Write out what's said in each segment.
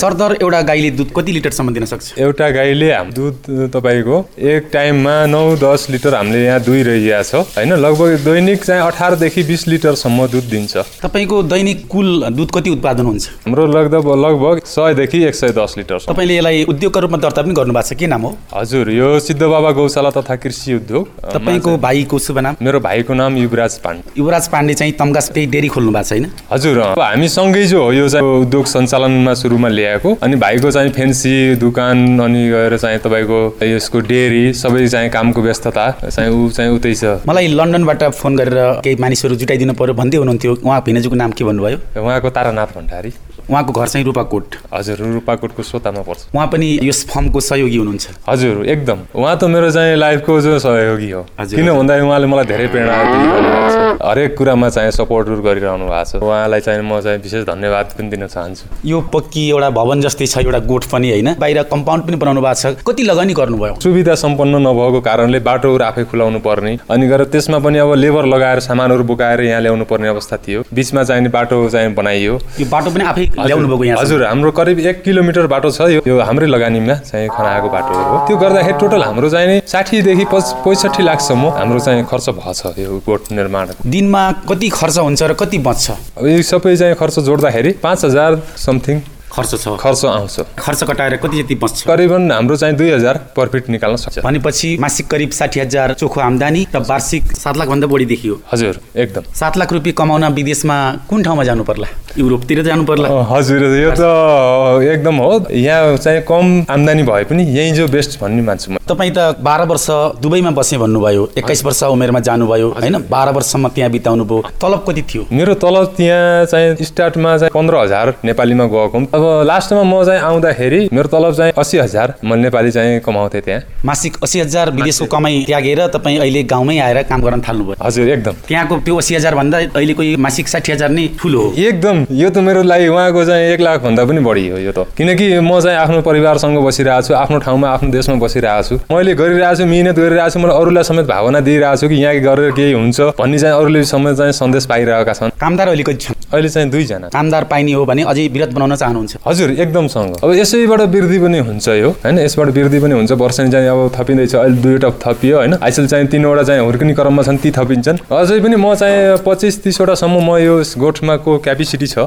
सरदर एउटा गाईले दुध कति लिटरसम्म दिन सक्छ? एउटा गाईले दुध तपाईँको एक टाइममा नौ दस लिटर हामीले यहाँ दुई रहिरहेको छ। होइन लगभग दैनिक चाहिँ अठारदेखि बिस लिटरसम्म दुध दिन्छ। तपाईँको दैनिक कुल दुध कति उत्पादन हुन्छ? हाम्रो लगभग लगभग सयदेखि एक सय दस लिटरसम्म। तपाईँले यसलाई उद्योगका रूपमा दर्ता पनि गर्नु भएको छ के नाम हो? हजुर यो सिद्ध बाबा गौशाला तथा कृषि उद्योग। तपाईँको भाइको शुभ नाम? मेरो भाइको नाम युवराज पाण्डे। युवराज पाण्डे चाहिँ तम्गास त्यही डेरी खोल्नु भएको छ होइन? हजुर हामी सँगै जो हो यो चाहिँ उद्योग सञ्चालनमा सुरुमा ल्याएको। अनि भाइको चाहिँ फेन्सी दुकान अनि गएर चाहिँ तपाईँको यसको डेरी सबै चाहिँ कामको व्यस्तता चाहिँ ऊ चाहिँ उतै छ। मलाई लन्डनबाट फोन गरेर केही मानिसहरू जुटाइदिनु पर्यो भन्दै हुनुहुन्थ्यो। उहाँ भिनाजुको नाम के भन्नुभयो? उहाँको तारानाथ भण्डारी। उहाँको घर चाहिँ रूपाकोट। हजुर रूपाकोटको स्वतामा पर्छ। उहाँ पनि यस फर्मको सहयोगी हुनुहुन्छ। हजुर एकदम। उहाँ त मेरो चाहिँ लाइफको जो सहयोगी हो। किन भन्दाखेरि उहाँले मलाई धेरै प्रेरणा हरेक कुरामा चाहिँ सपोर्टहरू गरिरहनु भएको छ। उहाँलाई चाहिँ म चाहिँ विशेष धन्यवाद पनि दिन चाहन्छु। यो पक्की एउटा भवन जस्तै छ एउटा गोठ पनि होइन। बाहिर कम्पाउन्ड पनि बनाउनु भएको छ। कति लगानी गर्नुभयो? सुविधा सम्पन्न नभएको कारणले बाटोहरू आफै खुलाउनु पर्ने। अनि गएर त्यसमा पनि अब लेबर लगाएर सामानहरू बोकाएर यहाँ ल्याउनु पर्ने अवस्था थियो। बिचमा चाहिँ नि बाटो चाहिँ बनाइयो। यो बाटो पनि आफै ल्याउनु भएको यहाँ हजुर हाम्रो करिब एक किलोमिटर बाटो छ यो हाम्रै लगानीमा चाहिँ खनाएको बाटोहरू हो। त्यो गर्दाखेरि टोटल हाम्रो चाहिँ साठीदेखि पैँसठी लाखसम्म हाम्रो चाहिँ खर्च भएको छ यो गोठ निर्माणको। दिनमा कति खर्च हुन्छ र कति बच्छ? अब यो सबै चाहिँ खर्च जोड्दाखेरि पाँच हजार समथिङ खर्च छ। खर्च आउँछ। खर्च कटाएर कति जति बच्छ करिबन हाम्रो चाहिँ दुई हजार प्रफिट निकाल्न सक्छ। भनेपछि मासिक करिब साठी हजार चोखो आम्दानी र वार्षिक सात लाखभन्दा बढी देखियो। हजुर एकदम। सात लाख रुपियाँ कमाउन विदेशमा कुन ठाउँमा जानु पर्ला युरोपतिर जानु पर्ला हजुर यो त एकदम हो। यहाँ चाहिँ कम आम्दानी भए पनि यहीँ जो बेस्ट भन्ने मान्छु म तपाईँ त बाह्र वर्ष दुबईमा बसेँ भन्नुभयो एक्काइस वर्ष उमेरमा जानुभयो होइन? बाह्र वर्षसम्म त्यहाँ बिताउनु भयो तलब कति थियो? मेरो तलब त्यहाँ चाहिँ स्टार्टमा चाहिँ पन्ध्र हजार नेपालीमा गएको अब लास्टमा म चाहिँ आउँदाखेरि मेरो तलब चाहिँ अस्सी हजार। म नेपाली चाहिँ कमाउँथेँ त्यहाँ। मासिक अस्सी हजार विदेशको कमाइ त्यागेर तपाईँ अहिले गाउँमै आएर काम गर्न थाल्नुभयो। हजुर एकदम। त्यहाँको त्यो अस्सी हजार भन्दा अहिलेको मासिक साठी हजार नै ठुलो हो। एकदम। यो त मेरो लागि उहाँको चाहिँ एक लाख भन्दा पनि बढी हो यो त। किनकि म चाहिँ आफ्नो परिवारसँग बसिरहेको छु आफ्नो ठाउँमा आफ्नो देशमा बसिरहेको छु। मैले गरिरहेको छु मिहिनेत गरिरहेको छु मैले अरूलाई समेत भावना दिइरहेको छु कि यहाँ गरेर केही हुन्छ भन्ने चाहिँ अरूले समेत चाहिँ सन्देश पाइरहेका छन्। कामदार अहिले कति छन्? अहिले चाहिँ दुईजना। कामदार पाइने हो भने अझै विरत बनाउन चाहनुहुन्छ। हजुर एकदमसँग। अब यसैबाट वृद्धि पनि हुन्छ यो होइन? यसबाट वृद्धि पनि हुन्छ। वर्षनी चाहिँ अब थपिँदैछ। अहिले दुईवटा थपियो होइन? आइसल चाहिँ तिनवटा चाहिँ हुर्किने क्रममा छन् ती थपिन्छन्। अझै पनि म चाहिँ पच्चिस तिसवटासम्म म यो गोठमा को क्यापेसिटी छ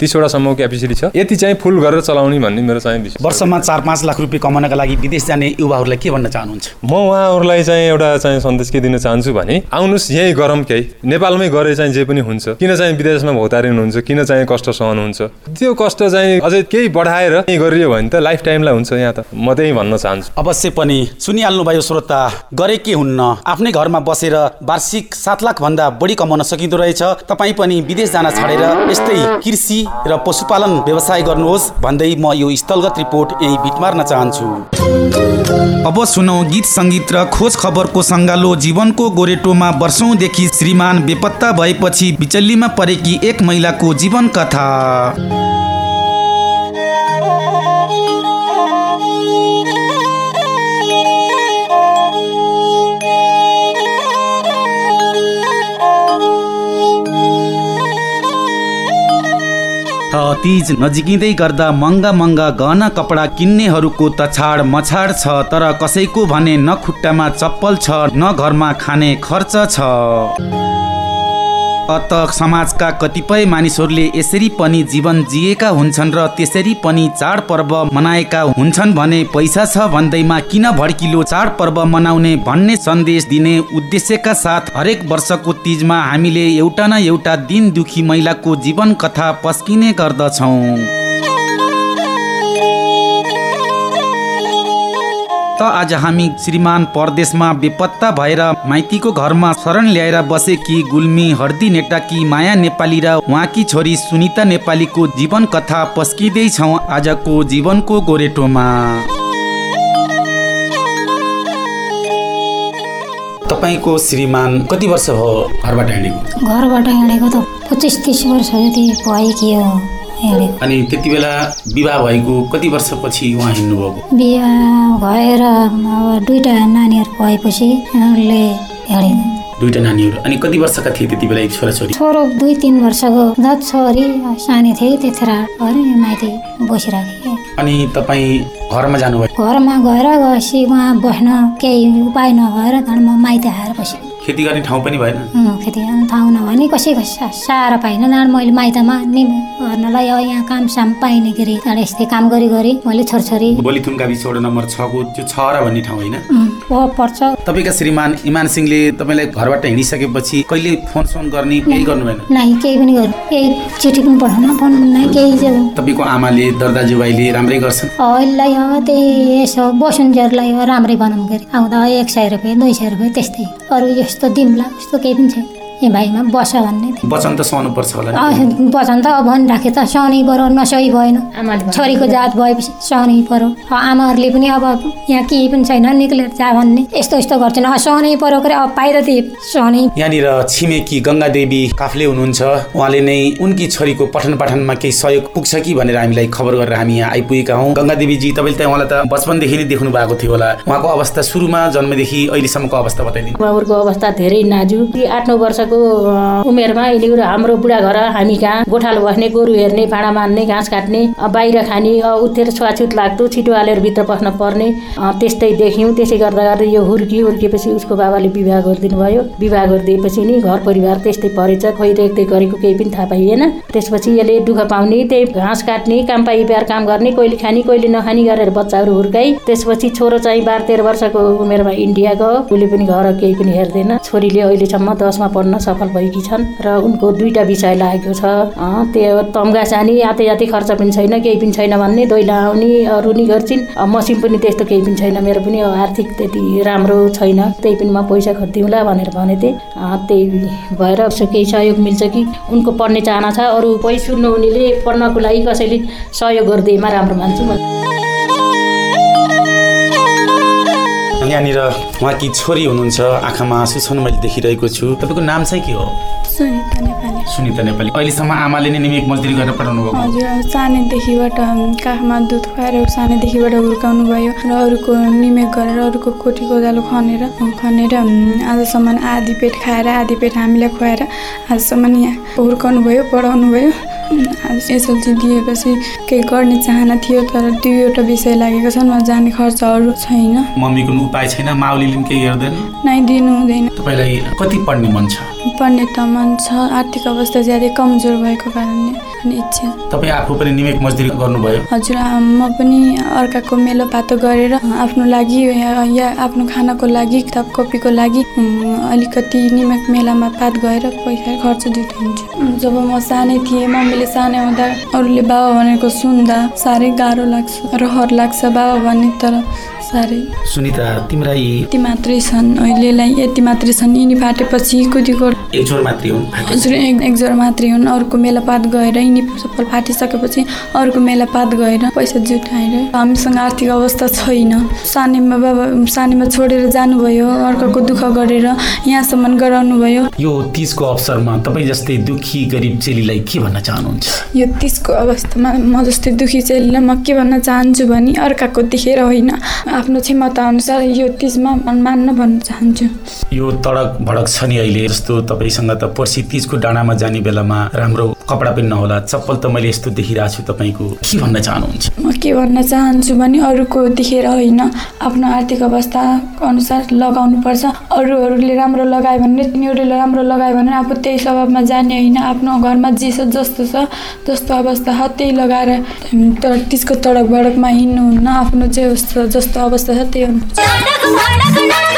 तिसवटासम्मको क्यापेसिटी छ। यति चाहिँ फुल गरेर चलाउने भन्ने मेरो चाहिँ वर्षमा चार पाँच लाख रुपियाँ कमाउनका लागि विदेश जाने युवाहरूलाई के भन्न चाहनुहुन्छ? म उहाँहरूलाई चाहिँ एउटा चाहिँ सन्देश के दिन चाहन्छु भने आउनुहोस् यहीँ गरौँ केही। नेपालमै गरे चाहिँ जे पनि हुन्छ। किन चाहिँ विदेशमा भौतारिनुहुन्छ किन चाहिँ कष्ट सहनुहुन्छ? त्यो कष्ट चाहिँ अझै केही बढाएर गरियो भने त लाइफ टाइमलाई हुन्छ यहाँ त। म त्यही भन्न चाहन्छु। अवश्य पनि सुनिहाल्नुभयो श्रोता गरे के हुन्न? आफ्नै घरमा बसेर वार्षिक सात लाख भन्दा बढी कमाउन सकिँदो रहेछ। तपाईँ पनि विदेश जान छाडेर यस्तै कृषि र पशुपालन व्यवसाय गर्नुहोस् भन्दै म यो स्थलगत रिपोर्ट यही बिट मार्न चाहन्छु। अब सुनौ गीत सङ्गीत र खोज खबरको सङ्गालो जीवनको गोरेटोमा वर्षौँदेखि श्रीमान बेपत्ता भएपछि बिचल्लीमा परेकी एक महिलाको जीवन कथा तिज नजिकिँदै गर्दा महँगा महँगा गहना कपडा किन्नेहरूको त छाड मछाड छ तर कसैको भने न खुट्टामा चप्पल छ न घरमा खाने खर्च छ। अत समाजका कतिपय मानिसहरूले यसरी पनि जीवन जिएका हुन्छन् र त्यसरी पनि चाडपर्व मनाएका हुन्छन् भने पैसा छ भन्दैमा किन भड्किलो चाडपर्व मनाउने भन्ने सन्देश दिने उद्देश्यका साथ हरेक वर्षको तिजमा हामीले एउटा न एउटा दिन दुखी महिलाको जीवन कथा पस्किने गर्दछौँ। त आज हामी श्रीमान परदेशमा बेपत्ता भएर माइतीको घरमा शरण ल्याएर बसेकी गुल्मी हर्दी नेटाकी माया नेपाली र उहाँकी छोरी सुनिता नेपालीको जीवन कथा पस्किँदैछौँ आजको जीवनको गोरेटोमा। तपाईँको श्रीमान कति वर्ष भयो घरबाट हिँडेको? घरबाट हिँडेको त पच्चिस तिस वर्ष जति भइकियो हिँडेको अनि त्यति बेला विवाह भएको कति वर्षपछि उहाँ हिँड्नुभएको? बिहा भएर अब दुइटा नानीहरू भएपछि उनले हिँडेको दुईटा नानीहरू। अनि कति वर्षका थिए त्यति बेला छोराछोरी? छोरो दुई तिन वर्षको। जब छोरी सानै थिए त्यतिखेर गएर माइती बसिरहेको थिएँ अनि तपाईँ घरमा जानुभयो? घरमा गएर गएपछि उहाँ बस्न केही उपाय नभएर त्यहाँबाट म माइत आएर बसेँ खेती गर्ने ठाउँ पनि भएन। खेती गर्न ठाउँ नभने कसैको सा- सहारा पाइनँ त्यहाँबाट मैले माइतमा नि गर्नलाई अब यहाँ काम साम पाइने के अरे? यस्तै काम गरी गरी मैले छोरछोरी। बोलिथुम गाविस वडा नम्बर छको त्यो छहरा भन्ने ठाउँ होइन। पर्छ। तपाईँका श्रीमान इमान सिंहले तपाईँलाई घरबाट हिँडिसकेपछि कहिले फोन सोन गर्ने केही गर्नु भएन नै केही पनि गर्नु केही चिठी पनि पठाउन फोन नै केही तपाईँको आमाले दर्दाजुभाइले राम्रै गर्छन्? यसलाई त्यही यसो बसुन्जेरलाई राम्रै बनाउनु गरी आउँदा एक सय रुपियाँ दुई सय रुपियाँ त्यस्तै। अरू यस्तो दिउँला यस्तो केही पनि छैन। ए भाइमा बस भन्ने वचन त सुहाउनु पर्छ होला वचन त अब भनिराखे त सहनै पऱ्यो नसही भएन। छोरीको जात भएपछि सहनै पऱ्यो अब आमाहरूले पनि अब यहाँ केही पनि छैन निक्लेर जा भन्ने। यस्तो यस्तो गर्छन्। अब सहनै पऱ्यो के अब पाइर त्यही सहनै यहाँनिर छिमेकी गङ्गा देवी काफले हुनुहुन्छ। उहाँले नै उनकी छोरीको पठन पाठनमा केही सहयोग पुग्छ कि भनेर हामीलाई खबर गरेर हामी यहाँ आइपुगेका हौँ। गङ्गा देवीजी तपाईँले त उहाँलाई त बचपनदेखि नै देख्नु भएको थियो होला। उहाँको अवस्था सुरुमा जन्मदेखि अहिलेसम्मको अवस्था बताइदिनु। उहाँहरूको अवस्था धेरै नाजुक। आठ नौ वर्षको अ, उमेरमा यिनीहरू हाम्रो बुढा घर हामी कहाँ गोठालो बस्ने गोरु हेर्ने भाँडा मान्ने घाँस काट्ने बाहिर खाने अ, उत्तेर छुवाछुत लाग्दो छिटो हालेर भित्र पस्न पर्ने त्यस्तै देख्यौँ। त्यसै गर्दा गर्दा यो हुर्की हुर्किएपछि उसको बाबाले विवाह गरिदिनु भयो विवाह गरिदिएपछि नि घर परिवार त्यस्तै परेछ खोइ रेखदेख गरेको केही पनि थाहा पाइएन। त्यसपछि यसले दुःख पाउने त्यही घाँस काट्ने काम पाइ बिहार काम गर्ने कहिले खाने कहिले नखाने गरेर बच्चाहरू हुर्काई। त्यसपछि छोरो चाहिँ बाह्र तेह्र वर्षको उमेरमा इन्डिया गयो उसले पनि घर केही पनि हेर्दैन। छोरीले अहिलेसम्म दसमा पढ्न सफल भएकी छन् र उनको दुईवटा विषय लागेको छ। त्यो तम्गा जाने याते याते खर्च पनि छैन केही पनि छैन भन्ने दैला आउने अरू नि गर्छिन्। मसिन पनि त्यस्तो केही पनि छैन मेरो पनि आर्थिक त्यति राम्रो छैन। त्यही पनि म पैसा खरिदिउँला भनेर भनेको थिएँ त्यही भएर केही सहयोग मिल्छ कि? उनको पढ्ने चाहना छ अरू कोही सुन्नुहुनेले पढ्नको लागि कसैले सहयोग गरिदिएमा राम्रो मान्छु म यहाँनिर उहाँकी छोरी हुनुहुन्छ आँखामा आँसु छन् मैले देखिरहेको छु। तपाईँको नाम चाहिँ के हो? सुनिता नेपाली। सुनिता नेपाली। अहिलेसम्म आमाले नै निमिक मजदुरी गरेर पठाउनु भएको? हजुर सानैदेखिबाट काखमा दुध खुवाएर सानैदेखिबाट हुर्काउनु भयो र अरूको निमेक गरेर अरूको कोठी कोदालो खनेर खनेर आजसम्म आधी पेट खाएर आधी पेट हामीलाई खुवाएर आजसम्म यहाँ हुर्काउनु भयो पढाउनु भयो। एसएलसी दिएपछि केही गर्ने चाहना थियो तर दुईवटा विषय लागेको छन् म जाने खर्चहरू छैन। मम्मीको पनि उपाय छैन माउलीले पनि केही हेर्दैन? नै दिनु हुँदैन। तपाईँलाई कति पढ्ने मन छ? पढ्ने त मन छ। आर्थिक अवस्था ज्यादै कमजोर भएको कारणले। इच्छा। तपाईँ आफू पनि निमेक मजदुरी गर्नुभयो? हजुर म पनि अर्काको मेलोपातो गरेर आफ्नो लागि या आफ्नो खानको लागि किताब कपीको लागि अलिकति निमक मेलामा पात गएर पैसा खर्च दिन्छु जब म सानै थिएँ मम्मीले सानै हुँदा अरूले बाबा भनेको सुन्दा साह्रै गाह्रो लाग्छ रहर लाग्छ बाबा भन्ने तर साह्रै। सुनिता तिम्रा यी यति मात्रै छन् अहिलेलाई यति मात्रै छन्। यिनी फाटेपछि कुदीको एक छोर मात्रै हुन् हजुर एक एकजना मात्रै हुन्। अरूको मेलापात गएर यिनी सफल फाटिसकेपछि अरूको मेलापात गएर पैसा जुटाएर हामीसँग आर्थिक अवस्था छैन। सानैमा बाबा सानैमा छोडेर जानुभयो अर्काको दुःख गरेर यहाँसम्म गराउनु भयो यो तिजको अवसरमा तपाईँ जस्तै दुखी गरिब चेलीलाई के भन्न चाहनुहुन्छ? यो तिसको अवस्थामा म जस्तै दुखी चेलीलाई म के भन्न चाहन्छु भने अर्काको देखेर होइन। आफ्नो क्षमता अनुसार यो तिजमा मान्न भन्न चाहन्छु। यो तडक भडक छ नि अहिले जस्तो तपाईँसँग त पर्सि तिजको डाँडामा जाने बेलामा राम्रो कपडा पनि नहोला चप्पल त मैले यस्तो देखिरहेको छु तपाईँको के भन्न चाहनुहुन्छ? म के भन्न चाहन्छु भने अरूको देखेर होइन आफ्नो आर्थिक अवस्था अनुसार लगाउनुपर्छ। अरूहरूले राम्रो लगायो भने तिनीहरूले राम्रो लगायो भने आफू त्यही स्वभावमा जाने होइन। आफ्नो घरमा जे छ जस्तो छ जस्तो अवस्था छ त्यही लगाएर तर त्यसको तडक भडकमा हिँड्नुहुन्न। आफ्नो जे जस्तो जस्तो अवस्था छ त्यही अनुसार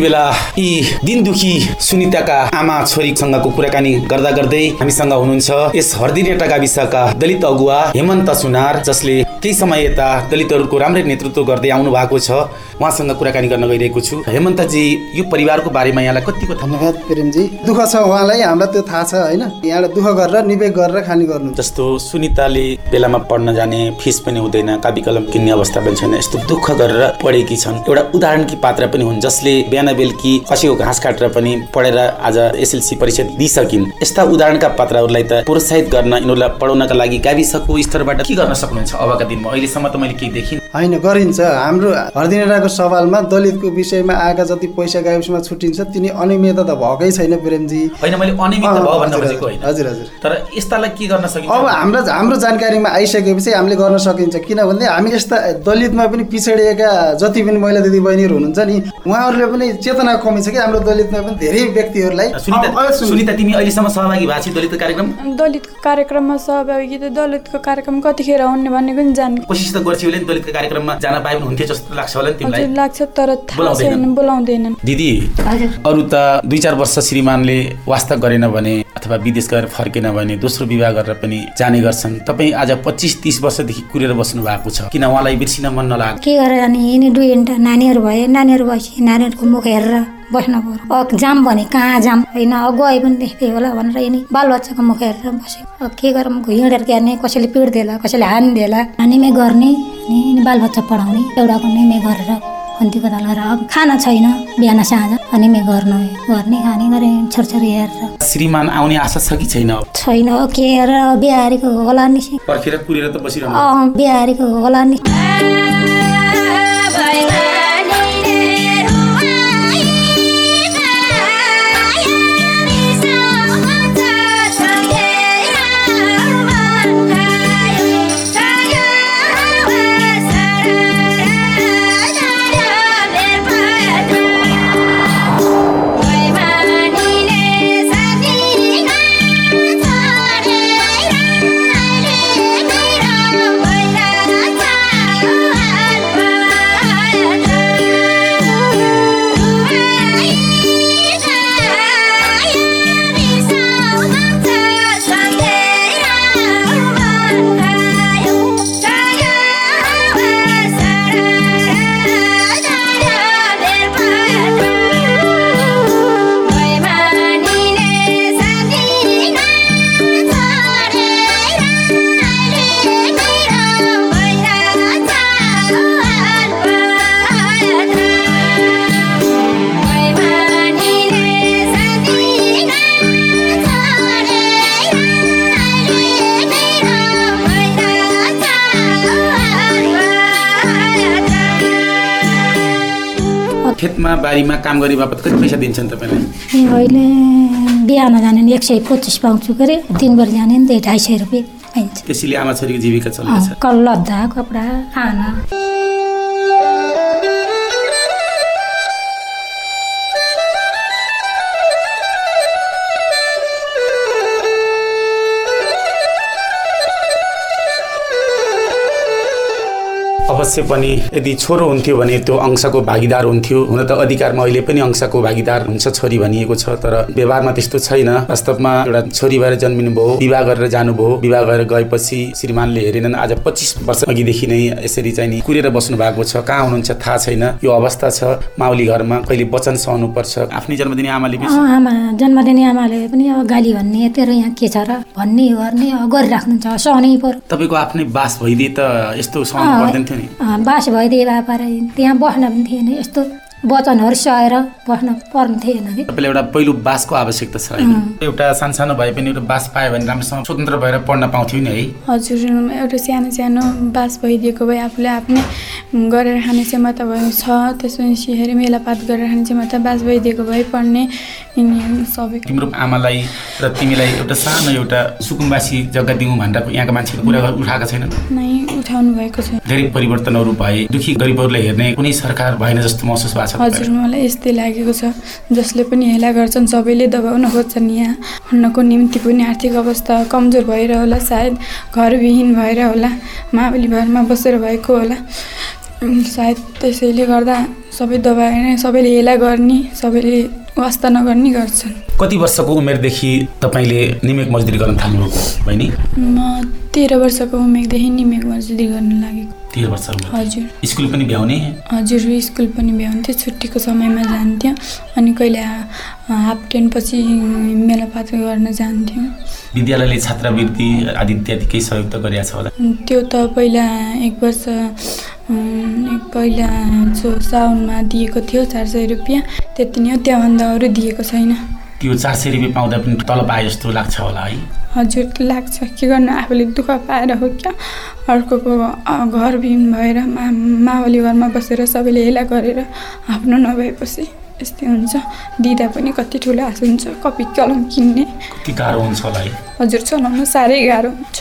फोहोरकै सारी लाम, हिला नाच्न जा। सङ्गिनी फोहोर यति यति बेला यी दिन दुखी सुनिताका आमा छोरीसँगको कुराकानी गर्दा गर्दै हामीसँग हुनुहुन्छ यस हर्दिनेटा गाविसका दलित अगुवा हेमन्त सुनार जसले केही समय यता दलितहरूको राम्रै नेतृत्व गर्दै आउनु भएको छ। उहाँसँग कुराकानी गर्न गइरहेको छु। हेमन्तजी यो परिवारको बारेमा यहाँलाई कतिको धन्यवाद प्रेमजी। दुःख छ उहाँलाई हामीलाई त्यो थाहा छ होइन? यहाँबाट दुःख गरेर निवेक गरेर खाने गर्नु जस्तो सुनिताले बेलामा पढ्न जाने फिस पनि हुँदैन कापी कलम किन्ने अवस्था पनि छैन यस्तो दुःख गरेर पढेकी छन्। एउटा उदाहरणकी पात्र पनि हुन् जसले बिहान बेलुकी कसैको घाँस काटेर पनि पढेर आज एसएलसी परीक्षा दिइसकिन्। यस्ता उदाहरणका पात्रहरूलाई त प्रोत्साहित गर्न यिनीहरूलाई पढाउनका लागि गाविसको स्तरबाट के गर्न सक्नुहुन्छ अबका दिनमा अहिलेसम्म त मैले केही देखिनँ। होइन गरिन्छ। हाम्रो हर्दिनेटाको सवालमा दलितको विषयमा आएका जति पैसा गाविसमा छुट्टिन्छ तिनी अनियमितता त भएकै छैन प्रेमजी। होइन मैले अनियमित हजुर, हजुर हजुर तर यस्तालाई के गर्न सकिन्छ? अब हाम्रो हाम्रो जानकारीमा आइसकेपछि हामीले गर्न सकिन्छ। किनभने हामी यस्ता दलितमा पनि पिछडिएका जति पनि महिला दिदी बहिनीहरू हुनुहुन्छ नि उहाँहरूले पनि चेतना कमी छ कि हाम्रो दलितमा पनि धेरै व्यक्तिहरूलाई। सुनिता तिमी अहिलेसम्म सहभागी भएको छौ दलित कार्यक्रम? दलितको कार्यक्रममा सहभागी त दलितको कार्यक्रम कतिखेर आउने भन्ने पनि जान कोसिस त गर्छौ दलितको कार्यक्रममा जान पाए पनि हुन्थ्यो जस्तो लाग्छ होला नि तिमीलाई? लाग्छ तर बोलाउँदैनन्। दिदी हजुर। अरू त दुई चार वर्ष श्रीमानले वास्ता गरेन भने अथवा विदेश गएर फर्केन भने दोस्रो विवाह गरेर पनि जाने गर्छन्। तपाईँ आज पच्चिस तिस वर्षदेखि कुरेर बस्नु भएको छ। किन उहाँलाई बिर्सिन मन नलाग्यो के गरेर अनि यिनी दुईवटा नानीहरू भए नानीहरू भएपछि नानीहरूको मुख हेरेर बस्न अब जाम भने कहाँ जाम? होइन गए पनि देख्दै होला भनेर यिनी बालबच्चाको मुख हेरेर बस्यो। अब के गरौँ? हिँडेर गर्ने कसैले पिट्देला कसैले हानिदिएला निमे गर्ने अनि बालबच्चा पढाउने एउटाको निमे गरेर खन्ती कोदाल गरेर अब खाना छैन बिहान साँझ अनि मे गर्न गर्ने खाने गरे छोरछोरी हेरेर। श्रीमान आउने आशा छ कि छैन? छैन के हेरेर? बिहारीको होला नि। पर्खेर कुरेर त बसिरहनु। अँ बिहारीको होला नि। खेतमा बारीमा काम गरे बापत कति पैसा दिन्छन् तपाईँलाई अहिले बिहान जाने नि एक सय पच्चिस पाउँछु अरे दिनभरि जाने नि ढाई सय रुपियाँ त्यसैले आमा छोरीको जीविका कल लद्दा कपडा खाना। अवश्य पनि यदि छोरो हुन्थ्यो भने त्यो अंशको भागीदार हुन्थ्यो। हुन त अधिकारमा अहिले पनि अंशको भागीदार हुन्छ छोरी भनिएको छ तर व्यवहारमा त्यस्तो छैन। वास्तवमा एउटा छोरी भएर जन्मिनु भयो विवाह गरेर जानुभयो विवाह गरेर गएपछि श्रीमानले हेरेनन्। आज पच्चिस वर्ष अघिदेखि नै यसरी चाहिँ नि कुरेर बस्नु भएको छ। कहाँ हुनुहुन्छ थाहा छैन। यो अवस्था छ माउली घरमा। कहिले वचन सहनु पर्छ आफ्नै जन्मदिने आमाले आमा जन्मदिने आमाले पनि अब गाली भन्ने तेरो यहाँ के छ र? भन्ने गर्ने गरिराख्नुहुन्छ। सहनै पर्यो तपाईँको आफ्नै बास भइदिए त यस्तो सहनु पर्दैन थियो नि। बास भइदिए भए त्यहाँ बस्न पनि थिएन यस्तो वचनहरू सहेर बस्न पर्ने थिएन कि। तपाईँलाई एउटा पहिलो बासको आवश्यकता छ एउटा सानसानो भए पनि एउटा बास पायो भने राम्रोसँग स्वतन्त्र भएर पढ्न पाउँथ्यो नि है। हजुर एउटा सानो सानो बास भइदिएको भए आफूले आफ्नै गरेर खाने क्षमता भयो छ। त्यसपछि हेरे मेलापात गरेर खाने क्षमता बास भइदिएको भए पढ्ने सबै। तिम्रो आमालाई र तिमीलाई एउटा सानो एउटा सुकुम्बासी जग्गा दिउँ भनेर यहाँका मान्छेले कुरा उठाएका छैनन् नै उठाउनु भएको छ। धेरै परिवर्तनहरू भए दुखी गरिबहरूलाई हेर्ने कुनै सरकार भएन जस्तो महसुस भएको छ हजुर? मलाई यस्तै लागेको छ। जसले पनि हेला गर्छन् सबैले दबाउन खोज्छन् यहाँ। हुनको निम्ति पनि आर्थिक अवस्था कमजोर भएर होला सायद घरविहीन भएर होला मावली घरमा बसेर भएको होला। सायद त्यसैले गर्दा सबै दबाई नै सबैले हेला गर्ने सबैले वास्ता नगर्ने गर्छन्। कति वर्षको उमेरदेखि तपाईँले निमेक मजदुरी गर्न थाल्नुभएको बहिनी? म तेह्र वर्षको उमेरदेखि निमेक मजदुरी गर्न लागेको। तेह्र वर्ष हजुर। स्कुल पनि भ्याउने? हजुर स्कुल पनि भ्याउँथ्यो छुट्टीको समयमा जान्थ्यो। अनि कहिले हाफ टेनपछि मेलापात गर्न जान्थ्यौँ। विद्यालयले छात्रवृत्ति आदि इत्यादि केही सहयोग त गरिरहेको छ होला? त्यो त पहिला एक वर्ष पहिला जो साउनमा दिएको थियो चार सय रुपियाँ त्यति नै हो त्यहाँभन्दा अरू दिएको छैन। त्यो चार सय रुपियाँ पाउँदा पनि तल पाए जस्तो लाग्छ होला है। हजुर लाग्छ। के गर्नु आफूले दुःख पाएर हो क्या? अर्कोको अ, घर बिन भएर मा मावली घरमा बसेर सबैले हेला गरेर आफ्नो नभएपछि यस्तै हुन्छ। दिँदा पनि कति ठुलो आश हुन्छ कपी कलम किन्ने। कति गाह्रो हुन्छ होला है। हजुर चलाउनु साह्रै गाह्रो हुन्छ।